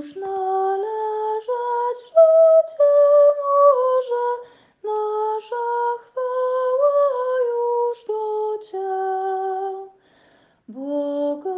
już należeć życie może, nasza chwała już do Cię. Boga